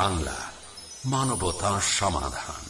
বাংলা মানবতা সমাধান।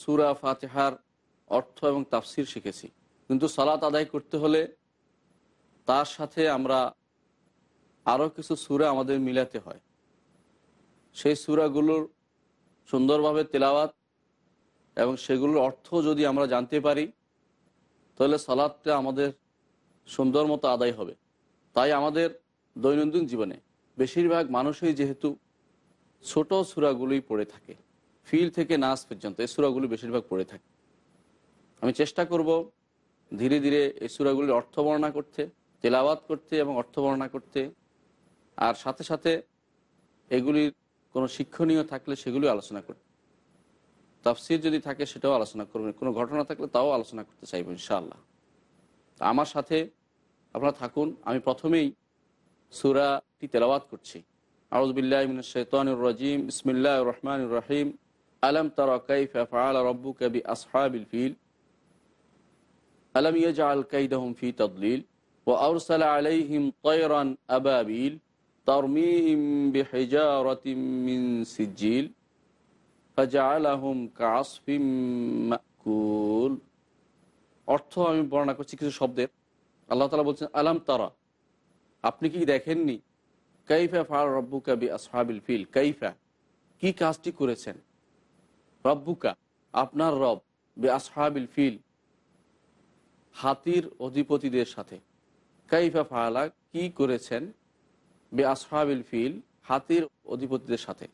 সুরা ফাতেহার অর্থ এবং তাফসির শিখেছি। কিন্তু সালাত আদায় করতে হলে তার সাথে আমরা আরও কিছু সুরা আমাদের মিলাতে হয়। সেই সুরাগুলোর সুন্দরভাবে তেলাওয়াত এবং সেগুলোর অর্থ যদি আমরা জানতে পারি, তাহলে সালাদটা আমাদের সুন্দর মতো আদায় হবে। তাই আমাদের দৈনন্দিন জীবনে বেশিরভাগ মানুষই যেহেতু ছোট সুরাগুলোই পড়ে থাকে। ফিল থেকে নাচ পর্যন্ত এই সুরাগুলি বেশিরভাগ পড়ে থাকে। আমি চেষ্টা করব ধীরে ধীরে এই সুরাগুলির অর্থ বর্ণনা করতে, তেলাওয়াত করতে এবং অর্থ বর্ণনা করতে। আর সাথে সাথে এগুলির কোনো শিক্ষণীয় থাকলে সেগুলি আলোচনা করতে তাফসির যদি থাকে সেটাও আলোচনা করবেন কোনো ঘটনা থাকলে তাও আলোচনা করতে চাইব ইনশাআল্লাহ। আমার সাথে আপনারা থাকুন। আমি প্রথমেই সুরাটি তেলাওয়াত করছি। আউজবিল্লাহ শৈতানুর রাজিম। ইসমিল্লাহ রহমান রহিম। আলম তর কাইফ ফাল রব্বু কবি আসহাবিল ফিল আলম ইয়াজআল কাইদাহুম ফি তাদলিল ওয়া আরসালা আলাইহিম তায়রান আবাবিল তারমিহিম বিহিজারাতিম মিন সিজিল ফাজআলাহুম কাসফিম মাকুল অর্থ আমি বর্ণনা করছি কিছু শব্দের। আল্লাহ তাআলা বলছেন, আলাম তারা, আপনি কি দেখেননি? কাইফা ফাল রব্বুকা বি আসহাবিল ফিল? কাইফা, কি কাজটি করেছেন? রব্বুকা, আপনার রব বে আসহাবিল ফিল, হাতির অধিপতিদের সাথে। কাইফা ফালা, কি করেছেন? বে আসহাবিল ফিল, হাতির অধিপতিদের সাথে।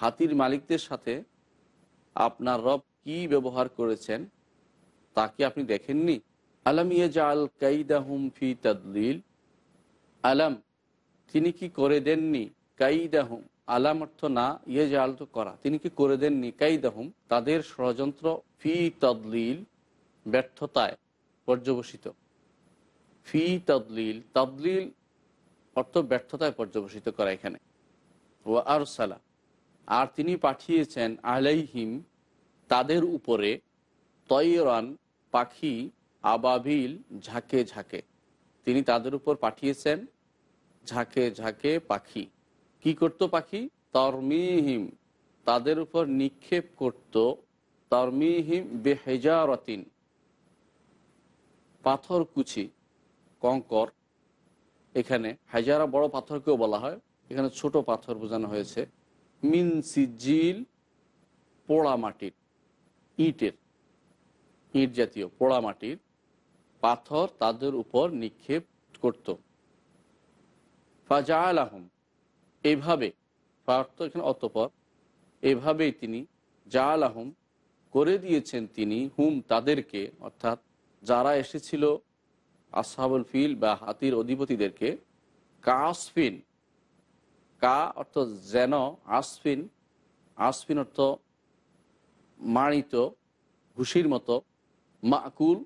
হাতির মালিকদের সাথে আপনার রব কি ব্যবহার করেছেন তা কি আপনি দেখেননি? আলম ইয়াজাল কাইদাহুম ফি তাদলিল? আলম, তিনি কি করে দেননি? কাইদাহুম। আলাম অর্থ না ইয়ে জাল তো করা। তিনি কি করে দেন? নিকাই কাইদাহুম তাদের ষড়যন্ত্র ফি তদলিল, ব্যর্থতায় পর্যবসিত। ফি তদলিল তদলিল অর্থ ব্যর্থতায় পর্যবসিত করা এখানে। ও আরসালা, আর তিনি পাঠিয়েছেন আলাইহিম, তাদের উপরে তৈরান, পাখি, আবাবিল, ঝাঁকে ঝাঁকে। তিনি তাদের উপর পাঠিয়েছেন ঝাঁকে ঝাঁকে পাখি। কি করত পাখি? তরমিহিম, তাদের উপর নিক্ষেপ করত। তরমিহিম বেহেজারতিন, পাথর কুচি, কঙ্কর। এখানে হাজারা বড় পাথরকেও বলা হয়। এখানে ছোট পাথর বোঝানো হয়েছে। মিন সিজিল পোড়া মাটির, ইটের, ইট জাতীয় পোড়া মাটির পাথর তাদের উপর নিক্ষেপ করত। ফাজা আহম এইভাবে পার্থ এখানে অতপর, এভাবেই তিনি জা আহম করে দিয়েছেন তিনি হুম তাদেরকে, অর্থাৎ যারা এসেছিল আসহাবুল ফিল বা হাতির অধিপতিদেরকে, কাসফিন, কা অর্থ যেন, আসফিন আসফিন অর্থ মাড়িত ভুসির মতো, মাকুল,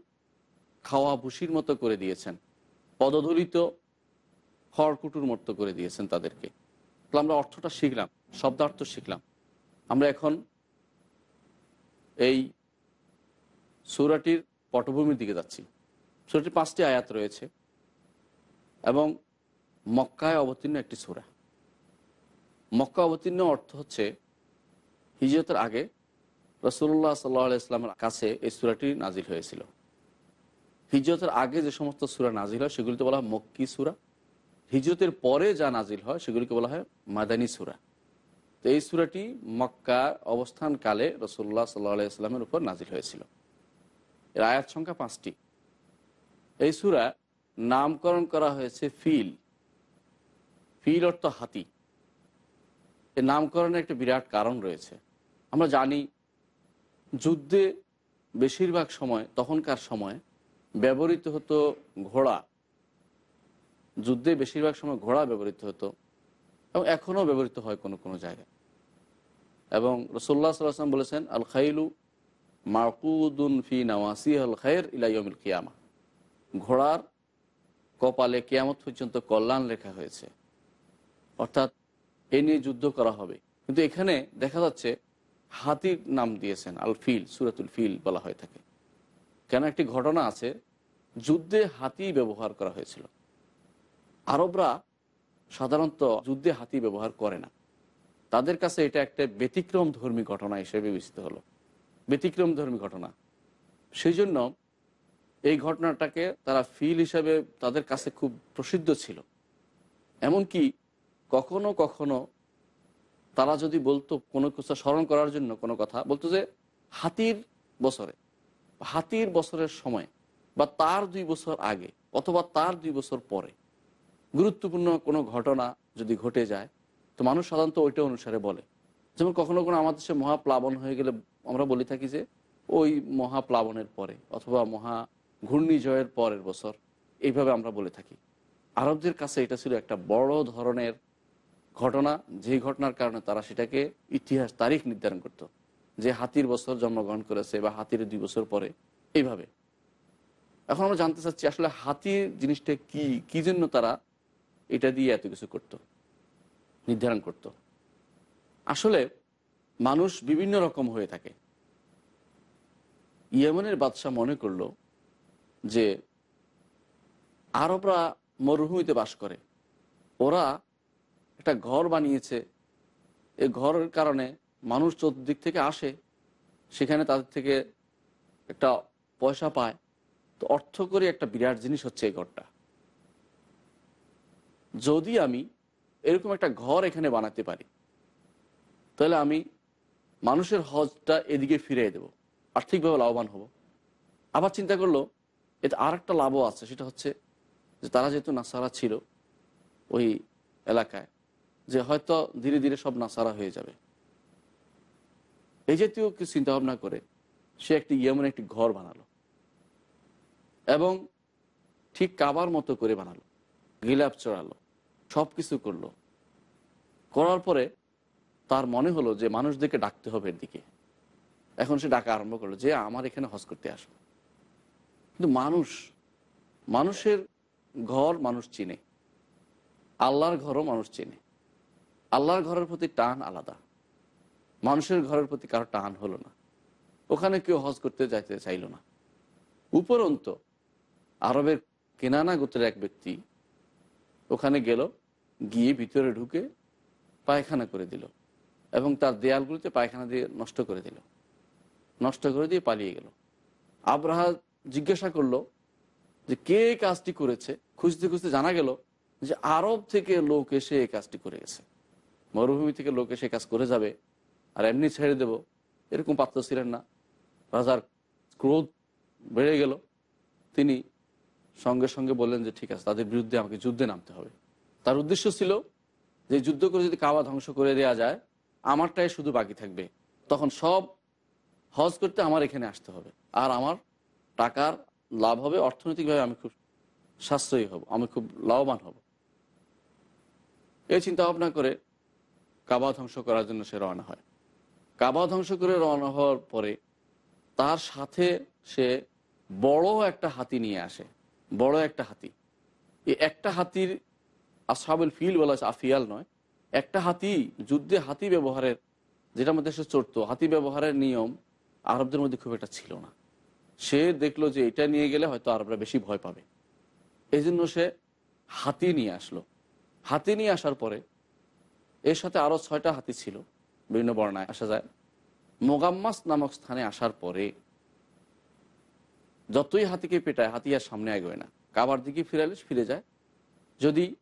খাওয়া ভুসির মতো করে দিয়েছেন, পদধূলিত খড়কুটুর মতো করে দিয়েছেন তাদেরকে। তাহলে আমরা অর্থটা শিখলাম, শব্দার্থ শিখলাম। আমরা এখন এই সুরাটির পটভূমির দিকে যাচ্ছি। সুরাটির পাঁচটি আয়াত রয়েছে এবং মক্কায় অবতীর্ণ একটি সুরা। মক্কা অবতীর্ণ অর্থ হচ্ছে হিজরতের আগে রসুল্লাহ সাল্লাহ ইসলামের কাছে এই সুরাটি নাজিল হয়েছিল। হিজরতের আগে যে সমস্ত সুরা নাজিল হয় সেগুলিতে বলা হয় মক্কি সুরা। হিজরতের পরে যা নাজিল হয়, সেগুলিকে বলা হয় মাদানী সুরা। তো এই সুরাটি মক্কার অবস্থানকালে রসুল্লাহ সাল্লাহ ইসলামের উপর নাজিল হয়েছিল। এর আয়াত সংখ্যা পাঁচটি। এই সুরা নামকরণ করা হয়েছে ফিল। ফিল অর্থ হাতি। এর নামকরণের একটা বিরাট কারণ রয়েছে। আমরা জানি, যুদ্ধে বেশিরভাগ সময়, তখনকার সময় ব্যবহৃত হতো ঘোড়া। যুদ্ধে বেশিরভাগ সময় ঘোড়া ব্যবহৃত হতো এবং এখনও ব্যবহৃত হয় কোনো কোনো জায়গায়। এবং রসোল্লা সাল্লাম বলেছেন আল খাইলু মাকুদুন ফি নওয়াসি আল খায়ের ইলাইমিল কিয়ামা। ঘোড়ার কপালে কেয়ামত পর্যন্ত কল্যাণ লেখা হয়েছে। অর্থাৎ এ নিয়ে যুদ্ধ করা হবে। কিন্তু এখানে দেখা যাচ্ছে হাতির নাম দিয়েছেন আল ফিল সুরাতুল ফিল বলা হয়ে থাকে। কেন? একটি ঘটনা আছে, যুদ্ধে হাতি ব্যবহার করা হয়েছিল। আরবরা সাধারণত যুদ্ধে হাতি ব্যবহার করে না। তাদের কাছে এটা একটা ব্যতিক্রম ধর্মী ঘটনা হিসেবে বিবেচিত হলো। ব্যতিক্রম ধর্মী ঘটনা। সেই জন্য এই ঘটনাটাকে তারা ফিল হিসাবে তাদের কাছে খুব প্রসিদ্ধ ছিল। এমনকি কখনো কখনো তারা যদি বলতো কোনো কিছু স্মরণ করার জন্য কোনো কথা, বলতো যে হাতির বছরে, হাতির বছরের সময় বা তার দুই বছর আগে অথবা তার দুই বছর পরে গুরুত্বপূর্ণ কোনো ঘটনা যদি ঘটে যায়, তো মানুষ সাধারণত ওইটা অনুসারে বলে। যেমন কখনো কোনো আমাদের দেশে মহাপ্লাবন হয়ে গেলে আমরা বলে থাকি যে, ওই মহাপ্লাবনের পরে অথবা মহা ঘূর্ণিঝড়ের পরের বছর, এইভাবে আমরা বলে থাকি। আরবদের কাছে এটা ছিল একটা বড় ধরনের ঘটনা। যে ঘটনার কারণে তারা সেটাকে ইতিহাস, তারিখ নির্ধারণ করত। যে হাতির বছর জন্মগ্রহণ করেছে বা হাতির দুই বছর পরে, এইভাবে। এখন আমরা জানতে চাচ্ছি আসলে হাতির জিনিসটা কি কি জন্য তারা এটা দিয়ে এত কিছু করত, নির্ধারণ করত। আসলে মানুষ বিভিন্ন রকম হয়ে থাকে। ইয়েমনের বাদশাহ মনে করল যে আরবরা মরুভূমিতে বাস করে। ওরা একটা ঘর বানিয়েছে। এ ঘরের কারণে মানুষ চতুর্দিক থেকে আসে, সেখানে তাদের থেকে একটা পয়সা পায়। তো অর্থ করে একটা বিরাট জিনিস হচ্ছে এই ঘরটা। যদি আমি এরকম একটা ঘর এখানে বানাতে পারি, তাহলে আমি মানুষের হজটা এদিকে ফিরিয়ে দেব, আর্থিকভাবে লাভবান হব। আবার চিন্তা করল, এতে আর একটা লাভও আছে, সেটা হচ্ছে যে তারা যেহেতু নাসারা ছিল ওই এলাকায়, যে হয়তো ধীরে ধীরে সব নাসারা হয়ে যাবে। এই জাতীয় কিছু চিন্তা ভাবনা করে সে একটি ইয়েমন একটি ঘর বানালো এবং ঠিক কাবার মতো করে বানালো। গিলাপ চড়ালো সব কিছু করল। করার পরে তার মনে হলো যে মানুষদেরকে ডাকতে হবে এর দিকে। এখন সে ডাকা আরম্ভ করল যে, আমার এখানে হজ করতে আসো। কিন্তু মানুষ, মানুষের ঘর মানুষ চিনে। আল্লাহর ঘরও মানুষ চেনে। আল্লাহর ঘরের প্রতি টান আলাদা। মানুষের ঘরের প্রতি কারও টান হলো না। ওখানে কেউ হজ করতে যাইতে চাইল না। উপরন্ত আরবের কেনানা গোত্রের এক ব্যক্তি ওখানে গেল, গিয়ে ভিতরে ঢুকে পায়খানা করে দিল এবং তার দেয়ালগুলিতে পায়খানা দিয়ে নষ্ট করে দিল। নষ্ট করে দিয়ে পালিয়ে গেল। আব্রাহা জিজ্ঞাসা করল যে, কে কাজটি করেছে? খুঁজতে খুঁজতে জানা গেল যে, আরব থেকে লোক এসে এই কাজটি করে গেছে। মরুভূমি থেকে লোক এসে কাজ করে যাবে আর এমনি ছেড়ে দেব। এরকম পাত্র ছিলেন না। রাজার ক্রোধ বেড়ে গেল। তিনি সঙ্গে সঙ্গে বললেন যে, ঠিক আছে, তাদের বিরুদ্ধে আমাকে যুদ্ধে নামতে হবে। তার উদ্দেশ্য ছিল যে, যুদ্ধ করে যদি কাবা ধ্বংস করে দেওয়া যায়, আমারটাই শুধু বাকি থাকবে। তখন সব হজ করতে আমার এখানে আসতে হবে। আর আমার টাকার লাভ হবে, অর্থনৈতিকভাবে আমি খুব সাশ্রয়ী হব, আমি খুব লাভবান হব। এই চিন্তা ভাবনা করে কাবা ধ্বংস করার জন্য সে রওনা হয়। কাবা ধ্বংস করে রওনা হওয়ার পরে তার সাথে সে বড় একটা হাতি নিয়ে আসে। বড় একটা হাতি। এই একটা হাতির আসাবুল ফিল বলা আছে আফিয়াল নয়। একটা হাতি যুদ্ধে হাতি ব্যবহারের যেটা আমাদের সে চড়তো, হাতি ব্যবহারের নিয়ম আরবদের মধ্যে খুব একটা ছিল না। সে দেখল যে এটা নিয়ে গেলে হয়তো আরবরা বেশি ভয় পাবে। এই জন্য সে হাতি নিয়ে আসলো। হাতি নিয়ে আসার পরে এর সাথে আরও ছয়টা হাতি ছিল, বিভিন্ন বর্ণায়। আসা যায়। মোগাম্মাস নামক স্থানে আসার পরে যতই হাতিকে পেটায়, হাতি আর সামনে এগোয় না। কাবার দিকে ফিরালে ফিরে যায়। যদি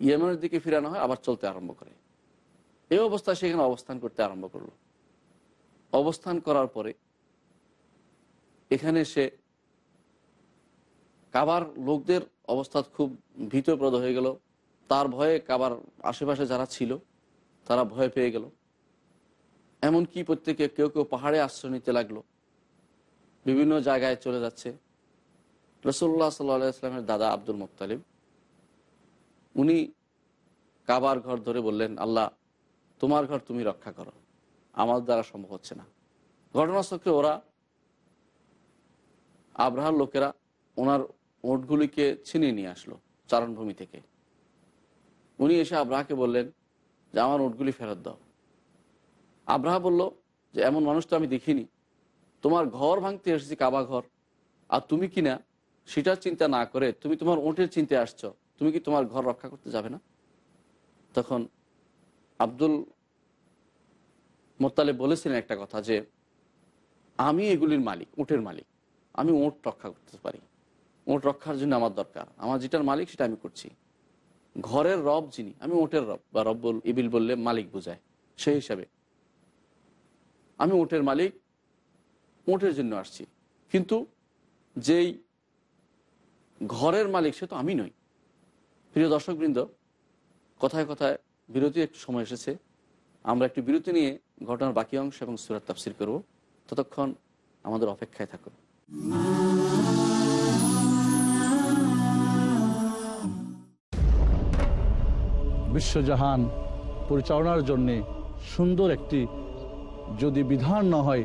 ইয়েমেনের দিকে ফিরানো হয়, আবার চলতে আরম্ভ করে। এই অবস্থায় সেখানে অবস্থান করতে আরম্ভ করল। অবস্থান করার পরে এখানে সে কাবার লোকদের অবস্থা খুব ভীতপ্রদ হয়ে গেল। তার ভয়ে কাবার আশেপাশে যারা ছিল, তারা ভয় পেয়ে গেল। এমনকি প্রত্যেকে কেউ কেউ পাহাড়ে আশ্রয় নিতে লাগল। বিভিন্ন জায়গায় চলে যাচ্ছে। রসুল্লাহ সাল্লাহ ইসলামের দাদা আব্দুল মোত্তালিব, উনি কাবার ঘর ধরে বললেন, আল্লাহ, তোমার ঘর তুমি রক্ষা করো। আমার দ্বারা সম্ভব হচ্ছে না। ঘটনাচক্রে ওরা আব্রাহার লোকেরা ওনার ওটগুলিকে ছিনিয়ে নিয়ে আসলো চারণভূমি থেকে। উনি এসে আব্রাহাকে বললেন যে, আমার ওটগুলি ফেরত দাও। আব্রাহা বলল যে, এমন মানুষ তো আমি দেখিনি। তোমার ঘর ভাঙতে এসেছি কাবা ঘর। আর তুমি কি না, সেটার চিন্তা না করে তুমি তোমার ওটের চিন্তায় আসছো, তুমি কি তোমার ঘর রক্ষা করতে যাবে না? তখন আব্দুল মোত্তালে বলেছিলেন একটা কথা যে, আমি এগুলির মালিক উটের মালিক। আমি ওট রক্ষা করতে পারি। ওট রক্ষার জন্য আমার দরকার। আমার যেটার মালিক সেটা আমি করছি। ঘরের রব যিনি, আমি ওটের রব বা রব্বুল ইবিল বললে মালিক বোঝায়, সেই হিসাবে। আমি ওটের মালিক ওটের জন্য আসছি। কিন্তু যেই ঘরের মালিক, সে তো আমি নই। প্রিয় দর্শকবৃন্দ, কথায় কথায় বিরতি একটু সময় এসেছে। আমরা একটু বিরতি নিয়ে ঘটনার বাকি অংশ এবং সুরাত তাফসির করব। ততক্ষণ আমাদের অপেক্ষায় থাকুন। বিশ্বজাহান পরিচালনার জন্যে সুন্দর একটি যদি বিধান না হয়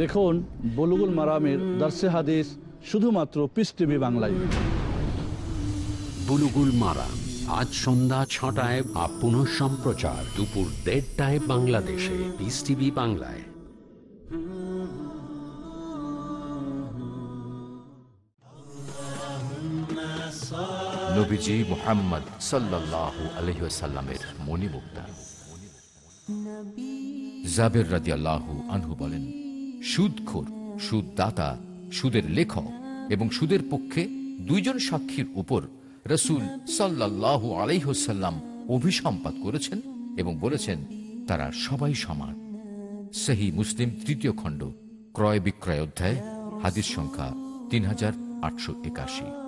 দেখুন বলুগুল মারামের দার্সে হাদিস শুধুমাত্র পিস টিভি বাংলায়। বুলুগুল মারা আজ সন্ধ্যা ছটায় বা পুনঃ সম্প্রচার দুপুর দেড়টায় বাংলাদেশে পিস টিভি বাংলায়। নবীজি মোহাম্মদ সাল্লাহ আলহিসাল্লামের মণিমুক্তা। জাবের রাজি আল্লাহু আনহু বলেন সুদখোর, সুদদাতা, সুদের লেখক এবং সুদের পক্ষে দুইজন সাক্ষীর উপর রসুল সাল্লাহ আলাইহসাল্লাম অভিসম্পাত করেছেন এবং বলেছেন, তারা সবাই সমান। সেহি মুসলিম তৃতীয় খণ্ড ক্রয় বিক্রয় অধ্যায়, হাদিস সংখ্যা তিন হাজার আটশো একাশি।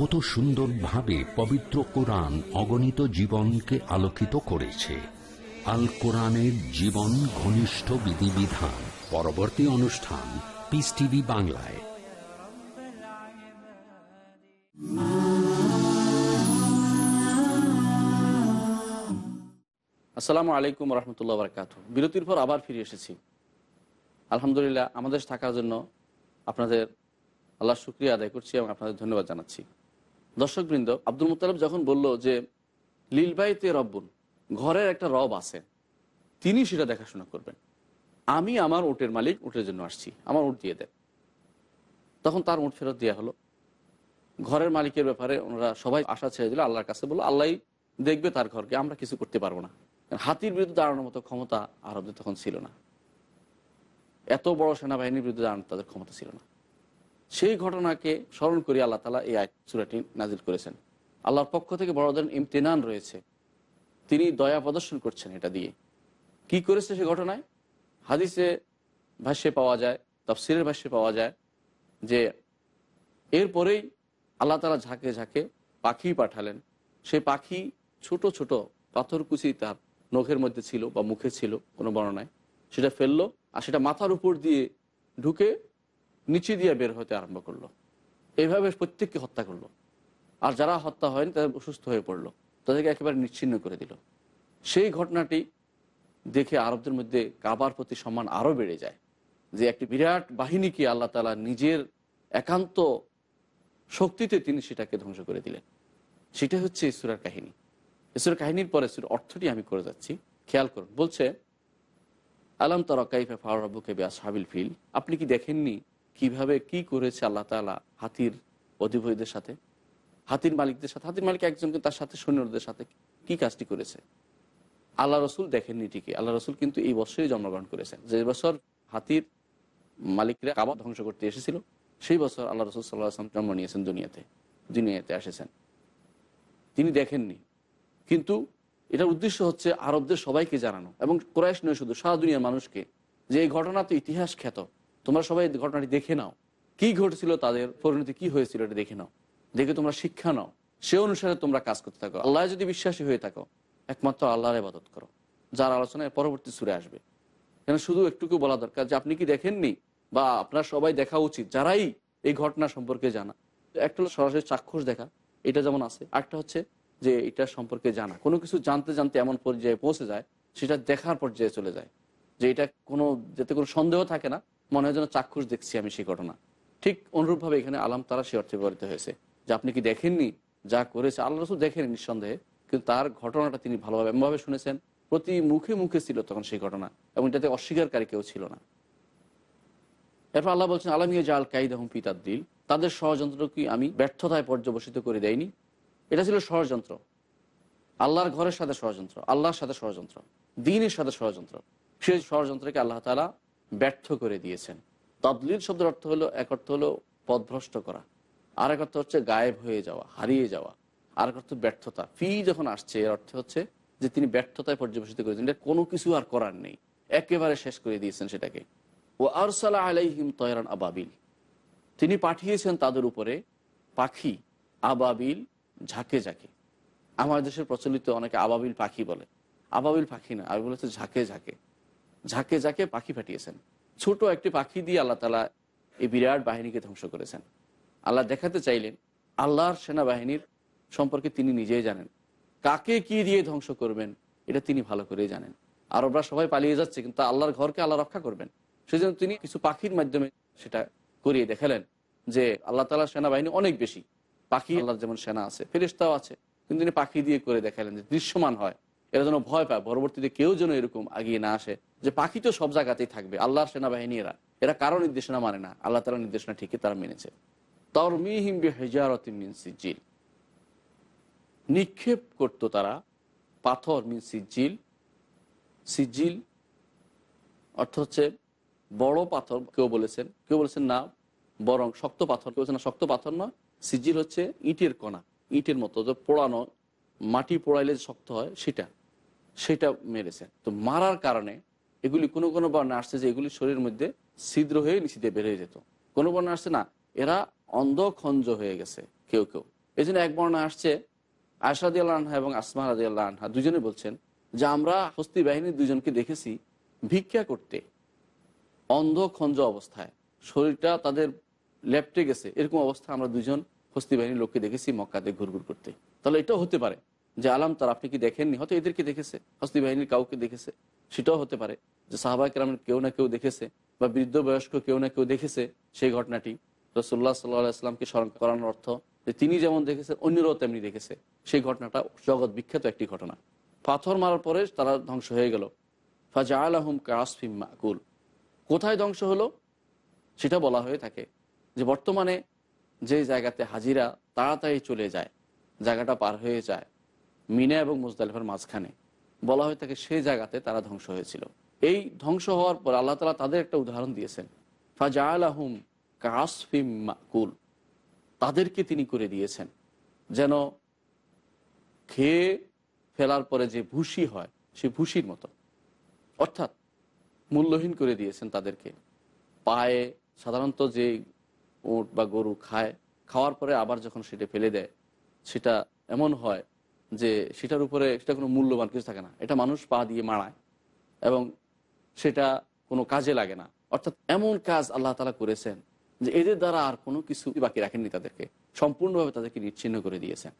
কত সুন্দরভাবে পবিত্র কোরআন অগণিত জীবনকে আলোকিত করেছে। আল কোরআনের জীবন ঘনিষ্ঠ বিধিবিধান। পরবর্তী অনুষ্ঠান পিস টিভি বাংলায়। আসসালামু আলাইকুম রহমতুল্লাহ বারকাত বিরতির পর আবার ফিরে এসেছি। আলহামদুলিল্লাহ আমাদের থাকার জন্য আপনাদের আল্লাহ শুক্রিয়া আদায় করছি এবং আপনাদের ধন্যবাদ জানাচ্ছি। দর্শকবৃন্দ, আব্দুল মুতালব যখন বলল যে, লীলবাইতে রব্বুন, ঘরের একটা রব আছে, তিনি সেটা দেখাশোনা করবেন। আমি আমার উটের মালিক, উটের জন্য আসছি, আমার উট দিয়ে দেন। তখন তার উট ফেরত দেওয়া হলো। ঘরের মালিকের ব্যাপারে ওনারা সবাই আশা ছেড়ে দিল, আল্লাহর কাছে বলল আল্লাহ দেখবে তার ঘরকে, আমরা কিছু করতে পারব না। হাতির বিরুদ্ধে দাঁড়ানোর মতো ক্ষমতা আরবদের তখন ছিল না। এত বড় সেনাবাহিনীর বিরুদ্ধে দাঁড়ানোর তাদের ক্ষমতা ছিল না। সেই ঘটনাকে স্মরণ করে আল্লাহ তালা এই আয়াত সূরাটি নাজিল করেছেন। আল্লাহর পক্ষ থেকে বড় ধরনের ইমতেনান রয়েছে। তিনি দয়া প্রদর্শন করছেন এটা দিয়ে। কি করেছে সে ঘটনায়? হাদিসে ভাষ্যে পাওয়া যায়, তফসিরের ভাষ্যে পাওয়া যায় যে এরপরেই আল্লাহ তালা ঝাঁকে ঝাঁকে পাখি পাঠালেন। সেই পাখি ছোট ছোট পাথরকুচি তার নখের মধ্যে ছিল বা মুখে ছিল কোনো বর্ণনায়। সেটা ফেলল আর সেটা মাথার উপর দিয়ে ঢুকে নিচে দিয়ে বের হতে আরম্ভ করল। এইভাবে প্রত্যেককে হত্যা করল। আর যারা হত্যা হয়নি তাদের অসুস্থ হয়ে পড়ল। তাদেরকে একেবারে নিচ্ছিন্ন করে দিল। সেই ঘটনাটি দেখে আরবদের মধ্যে কাবার প্রতি সম্মান আরও বেড়ে যায়। যে একটি বিরাট বাহিনীকে আল্লাহ তালা নিজের একান্ত শক্তিতে তিনি সেটাকে ধ্বংস করে দিলেন। সেটা হচ্ছে ঈশ্বরের কাহিনী। ঈশ্বরের কাহিনীর পরে সুর অর্থটি আমি করে যাচ্ছি। খেয়াল করুন, বলছে, আলাম তারা কাইফে ফাওয়াবুকে সাবিল ফিল? আপনি কি দেখেননি কীভাবে কি করেছে আল্লাহ তালা হাতির অধিপতিদের সাথে? হাতির মালিকদের সাথে? হাতির মালিক একজনকে তার সাথে সৈন্যদের সাথে কি কাজটি করেছে? আল্লাহ রসুল দেখেননি ঠিকই। আল্লাহ রসুল কিন্তু এই বছরই জন্মগ্রহণ করেছেন। যে বছর হাতির মালিকরা কাবা ধ্বংস করতে এসেছিল, সেই বছর আল্লাহ রসুল সাল্লাহ আসলাম জন্ম নিয়েছেন দুনিয়াতে দুনিয়াতে এসেছেন। তিনি দেখেননি। কিন্তু এটার উদ্দেশ্য হচ্ছে আরবদের সবাইকে জানানো এবং কোরআশ নয়, শুধু সারা দুনিয়ার মানুষকে, যে এই ঘটনা তো ইতিহাস খ্যাত তোমরা সবাই ঘটনাটি দেখে নাও। কি ঘটেছিল, তাদের পরিণতি কি হয়েছিল, এটা দেখে নাও। দেখে তোমরা শিক্ষা নাও। সে অনুসারে তোমরা কাজ করতে থাকো। আল্লাহ যদি বিশ্বাসী হয়ে থাকো, একমাত্র আল্লাহর ইবাদত করো। যার আলোচনায় পরবর্তী সুরে আসবে। কেন শুধু একটুকু বলা দরকার যে, আপনি কি দেখেননি? বা আপনার সবাই দেখা উচিত, যারাই এই ঘটনা সম্পর্কে জানা। একটা হলো সরাসরি চাক্ষুষ দেখা, এটা যেমন আছে। আরেকটা হচ্ছে যে, এটা সম্পর্কে জানা। কোনো কিছু জানতে জানতে এমন পর্যায়ে পৌঁছে যায়, সেটা দেখার পর্যায়ে চলে যায়। যে, এটা কোনো, যাতে কোনো সন্দেহ থাকে না মনে হয় যেন চাক্ষুষ দেখছি আমি সেই ঘটনা। ঠিক অনুরূপভাবে এখানে আলাম তারা সে অর্থে ব্যবহৃত হয়েছে। যে আপনি কি দেখেননি? যা করেছে, আল্লাহ রসুল দেখেনি নিঃসন্দেহে, কিন্তু তার ঘটনাটা তিনি ভালোভাবে, এমনভাবে শুনেছেন। প্রতি মুখে মুখে ছিল তখন সেই ঘটনা, এবং এটাতে অস্বীকারী কেউ ছিল না। এরপর আল্লাহ বলছেন আলমিয়া জাল কাইদাহম পিতাদ্দিল তাদের ষড়যন্ত্র কি আমি ব্যর্থতায় পর্যবসিত করে দেয়নি এটা ছিল ষড়যন্ত্র। আল্লাহর ঘরের সাথে ষড়যন্ত্র, আল্লাহর সাথে ষড়যন্ত্র, দিনের সাথে ষড়যন্ত্র। সেই ষড়যন্ত্রকে আল্লাহ তালা ব্যর্থ করে দিয়েছেন। তদলিল শব্দের অর্থ হলো, এক অর্থ হলো পদভ্রষ্ট করা। আর এক অর্থ হচ্ছে গায়েব হয়ে যাওয়া, হারিয়ে যাওয়া। আর এক অর্থ ব্যর্থতা। ফি যখন আসছে, এর অর্থ হচ্ছে যে তিনি ব্যর্থতায় পর্যবেসিত করেছেন। এটা কোনো কিছু আর করার নেই। একেবারে শেষ করে দিয়েছেন সেটাকে। ও আরসালা আলাইহিম তয়রান আবাবিল। তিনি পাঠিয়েছেন তাদের উপরে পাখি, আবাবিল ঝাঁকে ঝাঁকে। আমার দেশের প্রচলিত অনেকে আবাবিল পাখি বলে। আবাবিল পাখি না আমি বলেছে ঝাঁকে ঝাঁকে। ঝাঁকে ঝাঁকে পাখি পাঠিয়েছেন ছোট একটি পাখি দিয়ে আল্লাহ তালা এই বিরাট বাহিনীকে ধ্বংস করেছেন। আল্লাহ দেখাতে চাইলেন, আল্লাহর সেনাবাহিনীর সম্পর্কে তিনি নিজেই জানেন। কাকে কি দিয়ে ধ্বংস করবেন, এটা তিনি ভালো করেই জানেন। আরবরা সবাই পালিয়ে যাচ্ছে, কিন্তু আল্লাহর ঘরকে আল্লাহ রক্ষা করবেন। সেজন্য তিনি কিছু পাখির মাধ্যমে সেটা করিয়ে দেখালেন যে আল্লাহ তালা সেনাবাহিনী অনেক বেশি। পাখি আল্লাহর যেমন সেনা আছে ফেরিস্তাও আছে। কিন্তু তিনি পাখি দিয়ে করে দেখালেন যে দৃশ্যমান হয়। এরা যেন ভয় পায়, পরবর্তীতে কেউ যেন এরকম আগিয়ে না আসে। যে পাখি তো সব জায়গাতেই থাকবে, আল্লাহর সেনাবাহিনী এরা। এরা কারও নির্দেশনা মানে না, আল্লাহ তালা নির্দেশনা ঠিকই তারা মেনেছে। তরমিহিম সিজিল নিক্ষেপ করত তারা পাথর মিন সিজিল সিজিল অর্থ হচ্ছে বড় পাথর, কেউ বলেছেন কেউ বলেছেন না বরং শক্ত পাথর, কেউ না শক্ত পাথর নয়। সিজিল হচ্ছে ইটের কণা, ইটের মতো, যে পোড়ানো মাটি পোড়াইলে শক্ত হয় সেটা। সেটা মেরেছেন তো মারার কারণে এগুলি কোনো কোনো বর্ণে আসছে যে এগুলি শরীরের মধ্যে ছিদ্র হয়ে নিচেতে হয়ে যেত। কোনো বর্ণে আসছে না, এরা অন্ধ খঞ্জ হয়ে গেছে, কেউ কেউ। এই এক বর্ণে আসছে আশাদি আল্লাহ আনহা এবং আসমা রাজি আল্লাহ আনহা, দুজনে বলছেন যে আমরা হস্তি বাহিনীর দুজনকে দেখেছি ভিক্ষা করতে অন্ধ খঞ্জ অবস্থায়। শরীরটা তাদের লেপটে গেছে। এরকম অবস্থা আমরা দুজন হস্তি বাহিনীর লোককে দেখেছি মক্কাতে ঘুরঘুর করতে। তাহলে এটাও হতে পারে। যে আলাম তার, আপনি কি দেখেননি? হয়তো এদেরকে দেখেছে, হস্তি বাহিনীর কাউকে দেখেছে। সেটাও হতে পারে যে সাহাবাহিক রামের কেউ না কেউ দেখেছে বা বৃদ্ধ বয়স্ক কেউ না কেউ দেখেছে সেই ঘটনাটি। রসুল্লাহ সাল্লাহ আসলামকে স্মরণ করানোর অর্থ যে তিনি যেমন দেখেছেন, অন্যরাও তেমনি দেখেছে। সেই ঘটনাটা জগৎ বিখ্যাত একটি ঘটনা। পাথর মারার পরে তারা ধ্বংস হয়ে গেল। ফাজা আলহম কাসফিম মাকুল। কোথায় ধ্বংস হলো? সেটা বলা হয়ে থাকে যে বর্তমানে যে জায়গাতে হাজিরা তাড়াতাড়ি চলে যায়, জায়গাটা পার হয়ে যায়। মিনা এবং মুজদালিফার মাঝখানে। বলা হয়ে থাকে সেই জায়গাতে তারা ধ্বংস হয়েছিল। এই ধ্বংস হওয়ার পর আল্লাহ তালা তাদের একটা উদাহরণ দিয়েছেন। ফাজা আলহম কাসফিম মাকুল। তাদেরকে তিনি করে দিয়েছেন। যেন খেয়ে ফেলার পরে যে ভুসি হয়, সে ভুসির মতো। অর্থাৎ মূল্যহীন করে দিয়েছেন তাদেরকে। পায়ে সাধারণত যে উট বা গরু খায়, খাওয়ার পরে আবার যখন সেটা ফেলে দেয়, সেটা এমন হয় যে সেটার উপরে সেটা কোনো মূল্যবান কিছু থাকে না। এটা মানুষ পা দিয়ে মারায় এবং সেটা কোনো কাজে লাগে না। অর্থাৎ এমন কাজ আল্লাহ তালা করেছেন যে এদের দ্বারা আর কোনো কিছু বাকি রাখেননি তাদেরকে। সম্পূর্ণভাবে তাদেরকে নিচ্ছিন্ন করে দিয়েছেন।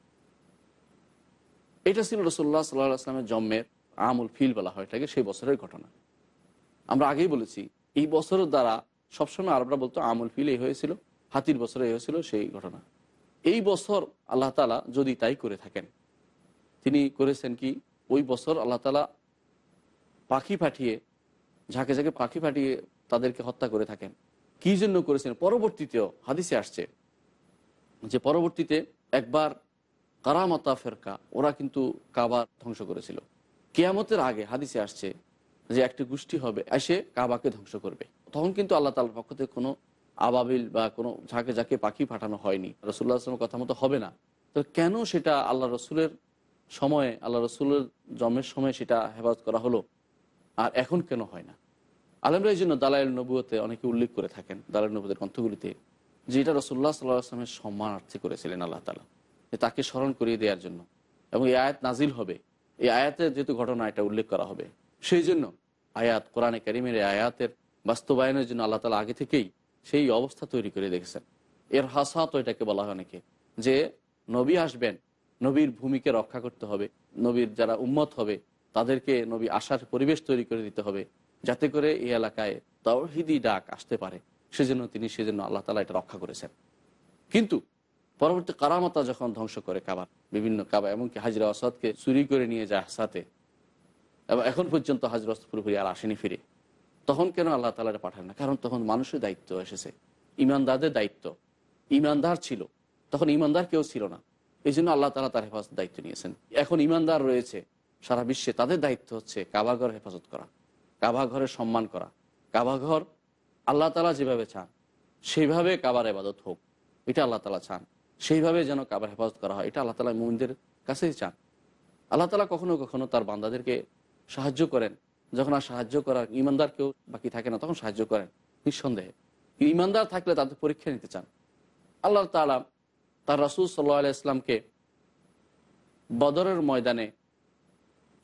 এটা ছিল রসুল্লাহ সাল্লাহ আসলামের জন্মের আমুল ফিল বলা হয় এটাকে, সেই বছরের ঘটনা। আমরা আগেই বলেছি, এই বছরের দ্বারা সবসময় আরবরা বলতো আমুল ফিল এই হয়েছিল, হাতির বছরে এই হয়েছিল সেই ঘটনা। এই বছর আল্লাহ তালা যদি তাই করে থাকেন তিনি করেছেন কি? ওই বছর আল্লাহ তালা পাখি পাঠিয়ে, ঝাঁকে ঝাঁকে পাখি পাঠিয়ে তাদেরকে হত্যা করে থাকেন। কি জন্য করেছেন? পরবর্তীতেও হাদিসে আসছে যে পরবর্তীতে একবার কারামাতা ফেরকা, ওরা কিন্তু কাবা ধ্বংস করেছিল। কেয়ামতের আগে হাদিসে আসছে যে একটি গোষ্ঠী হবে, এসে কাবাকে ধ্বংস করবে। তখন কিন্তু আল্লাহ তালার পক্ষ থেকে কোনো আবাবিল বা কোনো ঝাঁকে ঝাঁকে পাখি পাঠানো হয়নি। রসুল্লাহ আসলামের কথা মতো হবে না। তো কেন সেটা আল্লাহ রসুলের সময়ে, আল্লাহ রসুলের জন্মের সময় সেটা হেফাজত করা হলো। আর এখন কেন হয় না? আলমরা এই জন্য দালাইল নবুয়তে অনেকে উল্লেখ করে থাকেন, দালাইল নবুদের গ্রন্থগুলিতে, যে এটা রসুল্লাহ সাল্লাহ আসলামের সম্মানার্থে করেছিলেন আল্লাহ তালা যে তাকে স্মরণ করিয়ে দেওয়ার জন্য। এবং এই আয়াত নাজিল হবে। এই আয়াতের যেহেতু ঘটনা, এটা উল্লেখ করা হবে। সেই জন্য আয়াত, কোরআনে কারিমের এই আয়াতের বাস্তবায়নের জন্য আল্লাহ তালা আগে থেকেই সেই অবস্থা তৈরি করে দেখেছেন এর হাসাত এটাকে বলা হয় অনেকে, যে নবী আসবেন নবীর ভূমিকে রক্ষা করতে হবে, নবীর যারা উম্মত হবে, তাদেরকে নবী আসার পরিবেশ তৈরি করে দিতে হবে, যাতে করে এই এলাকায় তহিদি ডাক আসতে পারে। সেজন্য তিনি সেজন্য আল্লাহ তালা এটা রক্ষা করেছেন। কিন্তু পরবর্তী কারামাতা যখন ধ্বংস করে কাবার, বিভিন্ন কাবা এমনকি হাজরা আসাদকে চুরি করে নিয়ে যায় হাসাতে এবং এখন পর্যন্ত হাজরা আসাদ পুরোপুরি আর আসেনি ফিরে। তখন কেন আল্লাহ তালা পাঠান না? কারণ তখন মানুষের দায়িত্ব এসেছে, ইমানদারদের দায়িত্ব। ইমানদার ছিল, তখন ইমানদার কেউ ছিল না। এই জন্য আল্লাহ তালা তার হেফাজত দায়িত্ব নিয়েছেন। এখন ইমানদার রয়েছে সারা বিশ্বে, তাদের দায়িত্ব হচ্ছে কাবাঘর হেফাজত করা, কাবাঘরের সম্মান করা। কাবাঘর আল্লাহ তালা যেভাবে চান, সেইভাবে কাবার এবাদত হোক, এটা আল্লাহ তালা চান। সেইভাবে যেন কাবার হেফাজত করা হয়, এটা আল্লাহ তালা মুমিনদের কাছেই চান। আল্লাহ তালা কখনো কখনো তার বান্দাদেরকে সাহায্য করেন। যখন আর সাহায্য করার ইমানদার কেউ বাকি থাকে না, তখন সাহায্য করেন, নিঃসন্দেহে। ইমানদার থাকলে তাদের পরীক্ষা নিতে চান। আল্লাহ তালা তার রাসুল সাল্লাহ ইসলামকে বদরের ময়দানে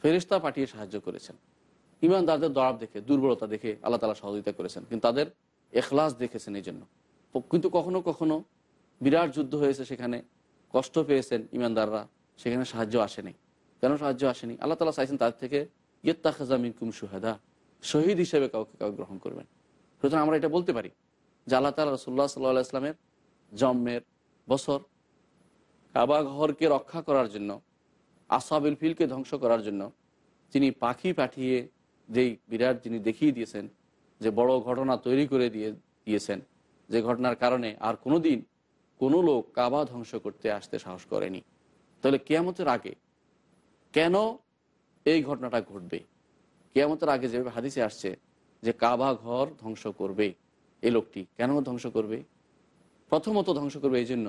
ফেরিস্তা পাঠিয়ে সাহায্য করেছেন। ইমানদারদের দরাব দেখে, দুর্বলতা দেখে আল্লাহ তালা সহযোগিতা করেছেন, কিন্তু তাদের এখলাস দেখেছেন এই জন্য কিন্তু কখনো কখনো বিরাট যুদ্ধ হয়েছে সেখানে, কষ্ট পেয়েছেন ইমানদাররা, সেখানে সাহায্য আসেনি। কেন সাহায্য আসেনি? আল্লাহ তালা চাইছেন তাদের থেকে ইয়ত্তা খাজা মিনকুম সুহেদা শহীদ হিসেবে কাউকে কাউকে গ্রহণ করবেন। সুতরাং আমরা এটা বলতে পারি যে আল্লাহ তালা রসুল্লাহ সাল্লাহ ইসলামের জন্মের বছর কাবা ঘরকে রক্ষা করার জন্য, আসাবিল ফিলকে ধ্বংস করার জন্য তিনি পাখি পাঠিয়ে যেই বিরাট যিনি দেখিয়ে দিয়েছেন, যে বড় ঘটনা তৈরি করে দিয়ে দিয়েছেন, যে ঘটনার কারণে আর কোনো দিন কোনো লোক কাবা ধ্বংস করতে আসতে সাহস করেনি। তাহলে কেয়ামতের আগে কেন এই ঘটনাটা ঘটবে? কেয়ামতের আগে যেভাবে হাদিসে আসছে যে কাবা ঘর ধ্বংস করবে, এই লোকটি কেন ধ্বংস করবে? প্রথমত ধ্বংস করবে এই জন্য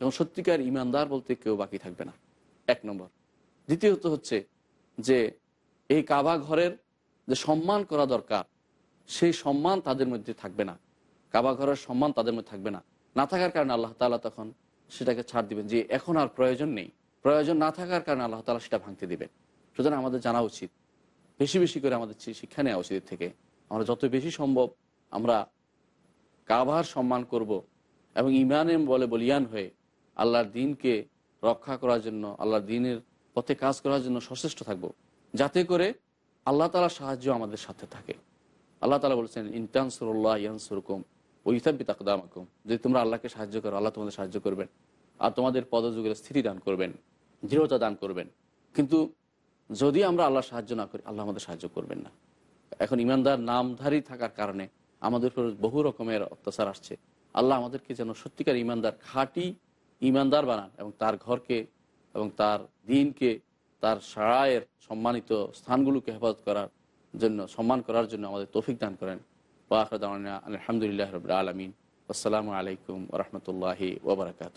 যখন সত্যিকার ইমানদার বলতে কেউ বাকি থাকবে না। এক নম্বর। দ্বিতীয়ত হচ্ছে যে এই কাবা ঘরের যে সম্মান করা দরকার, সেই সম্মান তাদের মধ্যে থাকবে না। কাবা ঘরের সম্মান তাদের মধ্যে থাকবে না। না থাকার কারণে আল্লাহ তালা তখন সেটাকে ছাড় দিবেন যে এখন আর প্রয়োজন নেই। প্রয়োজন না থাকার কারণে আল্লাহ তালা সেটা ভাঙতে দিবেন। সুতরাং আমাদের জানা উচিত, বেশি বেশি করে আমাদের শিক্ষা নেওয়া উচিত থেকে। আমরা যত বেশি সম্ভব আমরা কাবার সম্মান করব এবং ইমানে বলে বলিয়ান হয়ে আল্লাহর দিনকে রক্ষা করার জন্য, আল্লাহর দিনের পথে কাজ করার জন্য সচেষ্ট থাকব। যাতে করে আল্লাহ তালার সাহায্য আমাদের সাথে থাকে। আল্লাহ তালা বলছেন ইনটানসুল্লাহ ইয়ানসুরকুম ও ইসাব্বি তাকদামাকুম যদি তোমরা আল্লাহকে সাহায্য করো, আল্লাহ তোমাদের সাহায্য করবেন। আর তোমাদের পদযুগের স্থিতি দান করবেন, দৃঢ়তা দান করবেন। কিন্তু যদি আমরা আল্লাহ সাহায্য না করি, আল্লাহ আমাদের সাহায্য করবেন না। এখন ইমানদার নামধারী থাকার কারণে আমাদের উপর বহু রকমের অত্যাচার আসছে। আল্লাহ আমাদেরকে যেন সত্যিকার ইমানদার খাঁটি ইমানদার বানান এবং তার ঘরকে এবং তার দিনকে, তার সারায়ের সম্মানিত স্থানগুলোকে হেফাজত করার জন্য, সম্মান করার জন্য আমাদের তৌফিক দান করেন। আলহামদুলিল্লাহ রব আলমিন। আসসালামু আলাইকুম রহমতুল্লাহি ওবরাকাত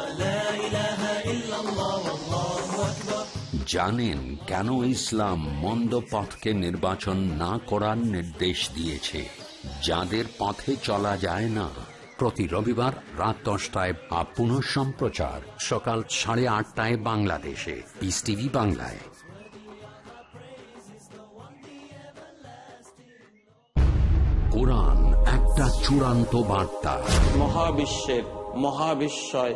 জানেন কেন ইসলাম মন্দ পথকে নির্বাচন না করার নির্দেশ দিয়েছে। যাদের পথে চলা যায় না। প্রতি রবিবার রাত দশটায় বা পুনঃ সম্প্রচার সকাল সাড়ে আটটায় বাংলাদেশে। পিস টিভি বাংলায়। কোরআন একটা চূড়ান্ত বার্তা। মহাবিশ্বের, মহাবিশ্বয়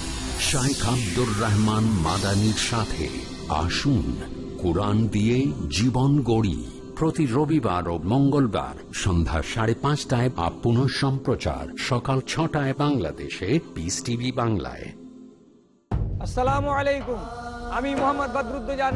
শাইখ আব্দুর রহমান মাদানির সাথে আসুন কোরআন দিয়ে জীবন গড়ি। প্রতি রবিবার ও মঙ্গলবার সন্ধ্যা সাড়ে পাঁচটায় বা পুনঃ সম্প্রচার সকাল ছটায় বাংলাদেশে পিস টিভি বাংলায়। আসসালামু আলাইকুম। আমি মোহাম্মদ বদরুদ্দোজা